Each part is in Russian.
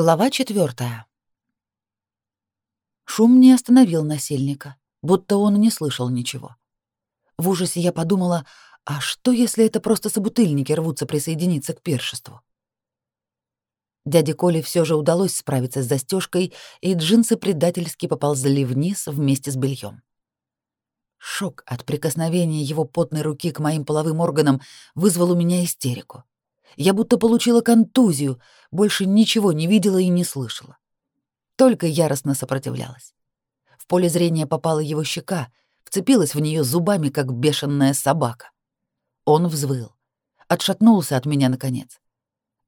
Глава четвертая. Шум не остановил насильника, будто он не слышал ничего. В ужасе я подумала, а что, если это просто собутыльники рвутся присоединиться к пиршеству? Дяде Коле все же удалось справиться с застежкой, и джинсы предательски поползли вниз вместе с бельем. Шок от прикосновения его потной руки к моим половым органам вызвал у меня истерику. Я будто получила контузию, больше ничего не видела и не слышала. Только яростно сопротивлялась. В поле зрения попала его щека, вцепилась в нее зубами, как бешеная собака. Он взвыл, отшатнулся от меня наконец.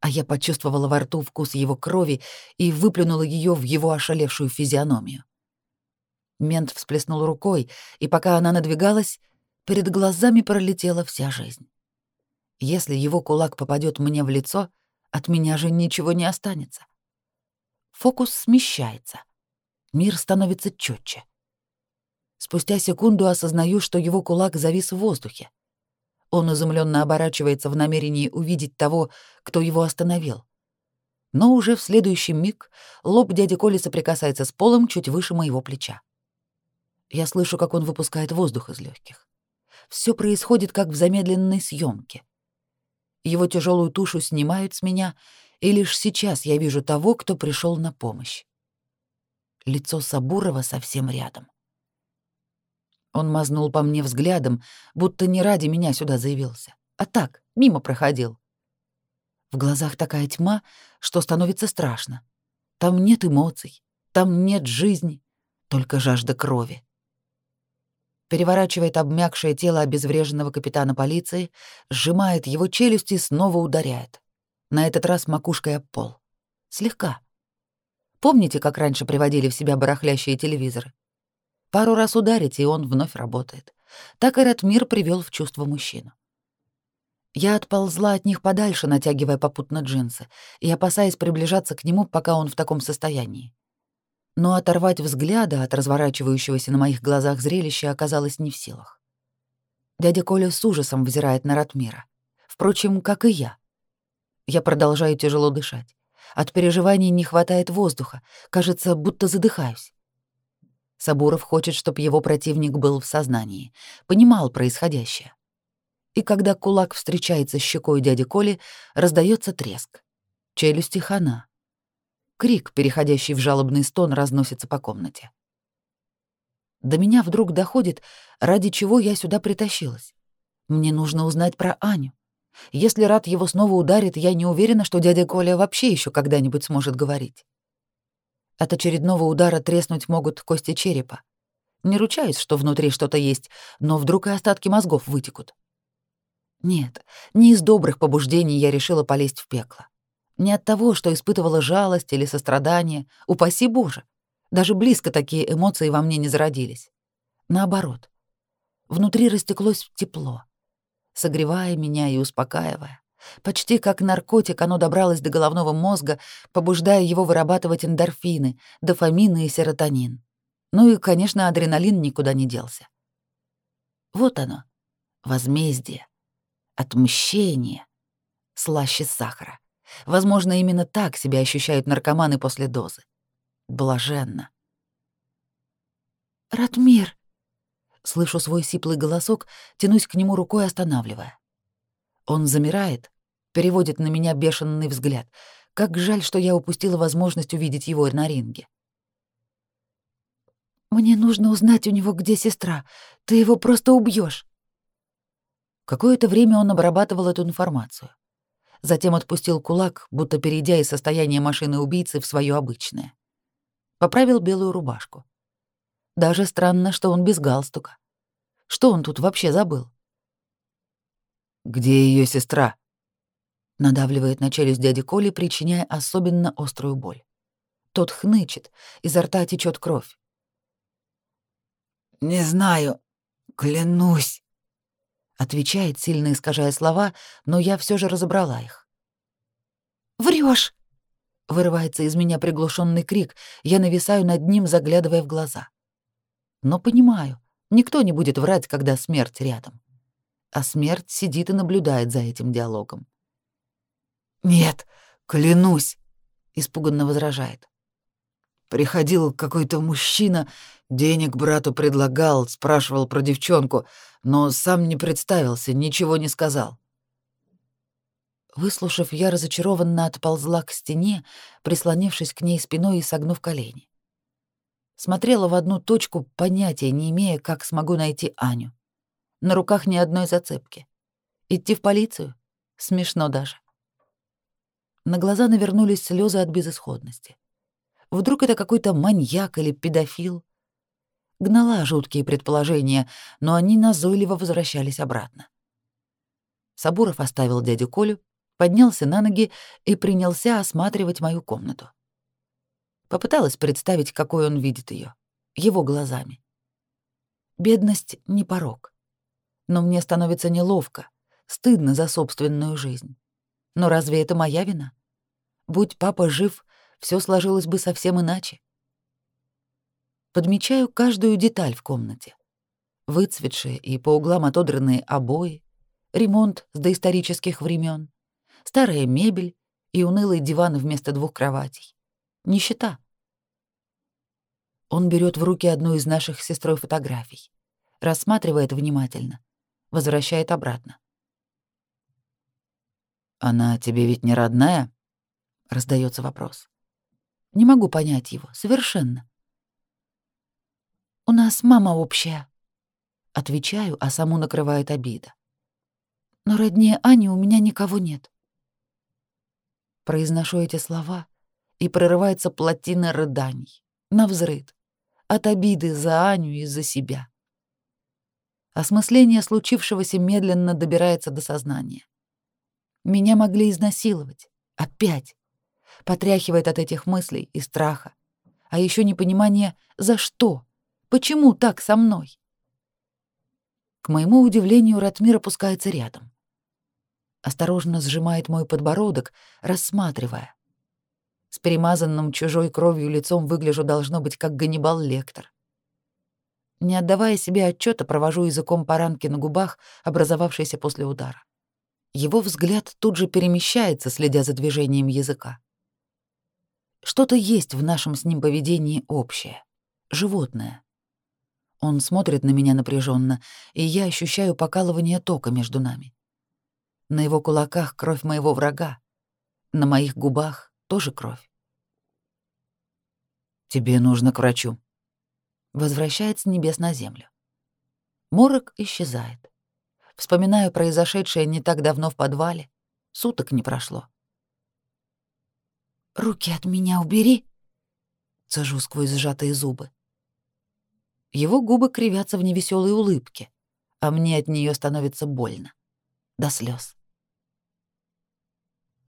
А я почувствовала во рту вкус его крови и выплюнула ее в его ошалевшую физиономию. Мент всплеснул рукой, и пока она надвигалась, перед глазами пролетела вся жизнь. Если его кулак попадет мне в лицо, от меня же ничего не останется. Фокус смещается. Мир становится четче. Спустя секунду осознаю, что его кулак завис в воздухе. Он изумленно оборачивается в намерении увидеть того, кто его остановил. Но уже в следующий миг лоб дяди Коли соприкасается с полом чуть выше моего плеча. Я слышу, как он выпускает воздух из легких. Все происходит как в замедленной съемке. Его тяжелую тушу снимают с меня, и лишь сейчас я вижу того, кто пришел на помощь. Лицо Сабурова совсем рядом. Он мазнул по мне взглядом, будто не ради меня сюда заявился, а так, мимо проходил. В глазах такая тьма, что становится страшно. Там нет эмоций, там нет жизни, только жажда крови переворачивает обмякшее тело обезвреженного капитана полиции, сжимает его челюсти и снова ударяет. На этот раз макушкой об пол. Слегка. Помните, как раньше приводили в себя барахлящие телевизоры? Пару раз ударите, и он вновь работает. Так и Ратмир привел в чувство мужчину. Я отползла от них подальше, натягивая попутно джинсы, и опасаясь приближаться к нему, пока он в таком состоянии но оторвать взгляда от разворачивающегося на моих глазах зрелища оказалось не в силах. Дядя Коля с ужасом взирает на Ратмира. Впрочем, как и я. Я продолжаю тяжело дышать. От переживаний не хватает воздуха, кажется, будто задыхаюсь. Сабуров хочет, чтобы его противник был в сознании, понимал происходящее. И когда кулак встречается с щекой дяди Коли, раздается треск. Челюсти хана. Крик, переходящий в жалобный стон, разносится по комнате. До меня вдруг доходит, ради чего я сюда притащилась. Мне нужно узнать про Аню. Если Рад его снова ударит, я не уверена, что дядя Коля вообще еще когда-нибудь сможет говорить. От очередного удара треснуть могут кости черепа. Не ручаюсь, что внутри что-то есть, но вдруг и остатки мозгов вытекут. Нет, не из добрых побуждений я решила полезть в пекло. Не от того, что испытывала жалость или сострадание, упаси Боже. Даже близко такие эмоции во мне не зародились. Наоборот. Внутри растеклось тепло, согревая меня и успокаивая. Почти как наркотик оно добралось до головного мозга, побуждая его вырабатывать эндорфины, дофамины и серотонин. Ну и, конечно, адреналин никуда не делся. Вот оно, возмездие, отмщение, слаще сахара. Возможно, именно так себя ощущают наркоманы после дозы. Блаженно. «Ратмир!» Слышу свой сиплый голосок, тянусь к нему рукой, останавливая. Он замирает, переводит на меня бешеный взгляд. Как жаль, что я упустила возможность увидеть его на ринге. «Мне нужно узнать у него, где сестра. Ты его просто убьешь. Какое-то время он обрабатывал эту информацию затем отпустил кулак, будто перейдя из состояния машины убийцы в свое обычное. Поправил белую рубашку. Даже странно, что он без галстука. Что он тут вообще забыл? «Где ее сестра?» Надавливает на челюсть дяди Коли, причиняя особенно острую боль. Тот хнычет, изо рта течет кровь. «Не знаю, клянусь», Отвечает, сильно искажая слова, но я все же разобрала их. Врешь! Вырывается из меня приглушенный крик, я нависаю над ним, заглядывая в глаза. Но понимаю, никто не будет врать, когда смерть рядом. А смерть сидит и наблюдает за этим диалогом. «Нет, клянусь!» испуганно возражает. Приходил какой-то мужчина, денег брату предлагал, спрашивал про девчонку, но сам не представился, ничего не сказал. Выслушав, я разочарованно отползла к стене, прислонившись к ней спиной и согнув колени. Смотрела в одну точку, понятия не имея, как смогу найти Аню. На руках ни одной зацепки. Идти в полицию? Смешно даже. На глаза навернулись слезы от безысходности. Вдруг это какой-то маньяк или педофил? Гнала жуткие предположения, но они назойливо возвращались обратно. Сабуров оставил дядю Колю, поднялся на ноги и принялся осматривать мою комнату. Попыталась представить, какой он видит ее, его глазами. Бедность — не порог. Но мне становится неловко, стыдно за собственную жизнь. Но разве это моя вина? Будь папа жив, все сложилось бы совсем иначе. Подмечаю каждую деталь в комнате. Выцветшие и по углам отодранные обои, ремонт с доисторических времен, старая мебель и унылый диван вместо двух кроватей. Нищета. Он берет в руки одну из наших с сестрой фотографий, рассматривает внимательно, возвращает обратно. «Она тебе ведь не родная?» — раздается вопрос. Не могу понять его, совершенно. «У нас мама общая», — отвечаю, а саму накрывает обида. «Но роднее Ани у меня никого нет». Произношу эти слова, и прорывается плотина рыданий, навзрыд, от обиды за Аню и за себя. Осмысление случившегося медленно добирается до сознания. Меня могли изнасиловать. Опять потряхивает от этих мыслей и страха. А еще непонимание «за что? Почему так со мной?» К моему удивлению, Ратмир опускается рядом. Осторожно сжимает мой подбородок, рассматривая. С перемазанным чужой кровью лицом выгляжу должно быть как Ганнибал Лектор. Не отдавая себе отчета, провожу языком по ранке на губах, образовавшейся после удара. Его взгляд тут же перемещается, следя за движением языка. Что-то есть в нашем с ним поведении общее, животное. Он смотрит на меня напряженно, и я ощущаю покалывание тока между нами. На его кулаках кровь моего врага, на моих губах тоже кровь. «Тебе нужно к врачу», — возвращает с небес на землю. Морок исчезает. Вспоминаю произошедшее не так давно в подвале. Суток не прошло. «Руки от меня убери!» Цежу сквозь сжатые зубы. Его губы кривятся в невеселой улыбке, а мне от нее становится больно. До слез.